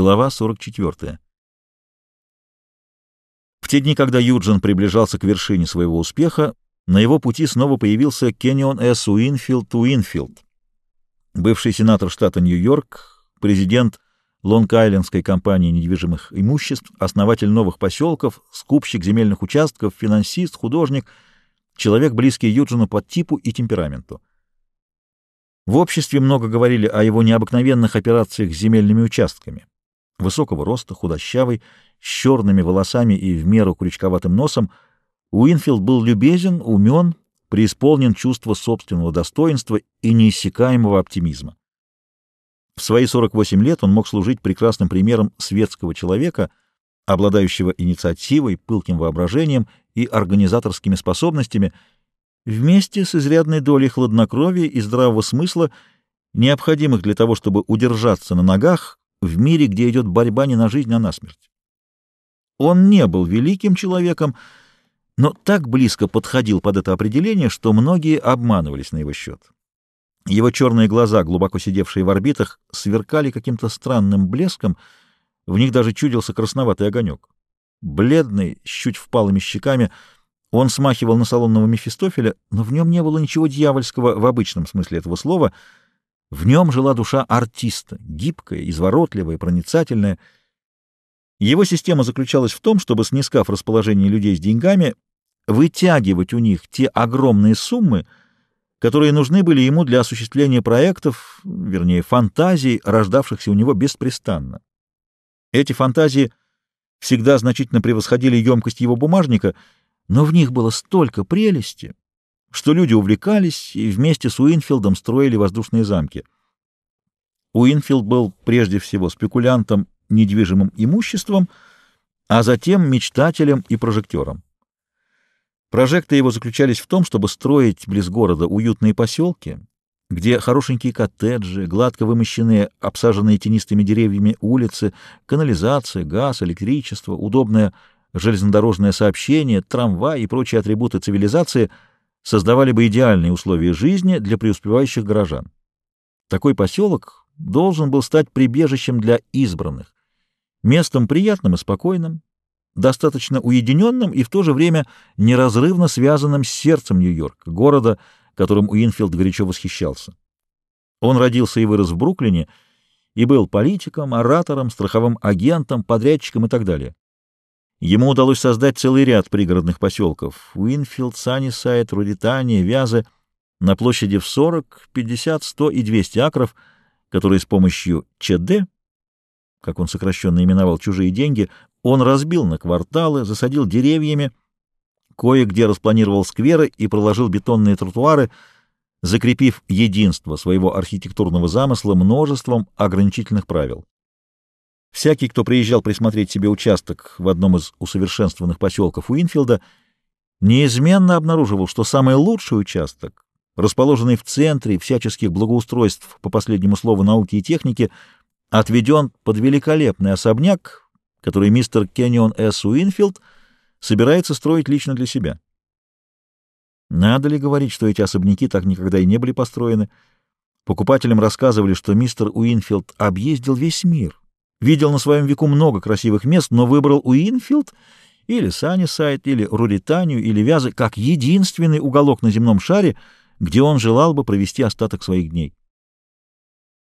Глава 44. В те дни, когда Юджин приближался к вершине своего успеха, на его пути снова появился Кеннион С. Уинфилд Уинфилд, бывший сенатор штата Нью-Йорк, президент Лонг-Айлендской компании недвижимых имуществ, основатель новых поселков, скупщик земельных участков, финансист, художник, человек, близкий Юджину по типу и темпераменту. В обществе много говорили о его необыкновенных операциях с земельными участками высокого роста, худощавый, с черными волосами и в меру крючковатым носом, Уинфилд был любезен, умен, преисполнен чувства собственного достоинства и неиссякаемого оптимизма. В свои 48 лет он мог служить прекрасным примером светского человека, обладающего инициативой, пылким воображением и организаторскими способностями, вместе с изрядной долей хладнокровия и здравого смысла, необходимых для того, чтобы удержаться на ногах в мире, где идет борьба не на жизнь, а на смерть. Он не был великим человеком, но так близко подходил под это определение, что многие обманывались на его счет. Его черные глаза, глубоко сидевшие в орбитах, сверкали каким-то странным блеском, в них даже чудился красноватый огонек. Бледный, с чуть впалыми щеками, он смахивал на салонного Мефистофеля, но в нем не было ничего дьявольского в обычном смысле этого слова — в нем жила душа артиста, гибкая, изворотливая, проницательная. Его система заключалась в том, чтобы, снискав расположение людей с деньгами, вытягивать у них те огромные суммы, которые нужны были ему для осуществления проектов, вернее, фантазий, рождавшихся у него беспрестанно. Эти фантазии всегда значительно превосходили емкость его бумажника, но в них было столько прелести, что люди увлекались и вместе с Уинфилдом строили воздушные замки. Уинфилд был прежде всего спекулянтом недвижимым имуществом, а затем мечтателем и прожектором. Прожекты его заключались в том, чтобы строить близ города уютные поселки, где хорошенькие коттеджи, гладко вымощенные, обсаженные тенистыми деревьями улицы, канализация, газ, электричество, удобное железнодорожное сообщение, трамвай и прочие атрибуты цивилизации — создавали бы идеальные условия жизни для преуспевающих горожан. Такой поселок должен был стать прибежищем для избранных, местом приятным и спокойным, достаточно уединенным и в то же время неразрывно связанным с сердцем Нью-Йорка, города, которым Уинфилд горячо восхищался. Он родился и вырос в Бруклине и был политиком, оратором, страховым агентом, подрядчиком и так далее. Ему удалось создать целый ряд пригородных поселков — Уинфилд, Саннисайд, Рудитания, Вязы — на площади в 40, 50, 100 и 200 акров, которые с помощью ЧД, как он сокращенно именовал чужие деньги, он разбил на кварталы, засадил деревьями, кое-где распланировал скверы и проложил бетонные тротуары, закрепив единство своего архитектурного замысла множеством ограничительных правил. Всякий, кто приезжал присмотреть себе участок в одном из усовершенствованных поселков Уинфилда, неизменно обнаруживал, что самый лучший участок, расположенный в центре всяческих благоустройств по последнему слову науки и техники, отведен под великолепный особняк, который мистер Кеннион С. Уинфилд собирается строить лично для себя. Надо ли говорить, что эти особняки так никогда и не были построены? Покупателям рассказывали, что мистер Уинфилд объездил весь мир, Видел на своем веку много красивых мест, но выбрал Уинфилд или Саннисайд, или Руританию, или Вязы как единственный уголок на земном шаре, где он желал бы провести остаток своих дней.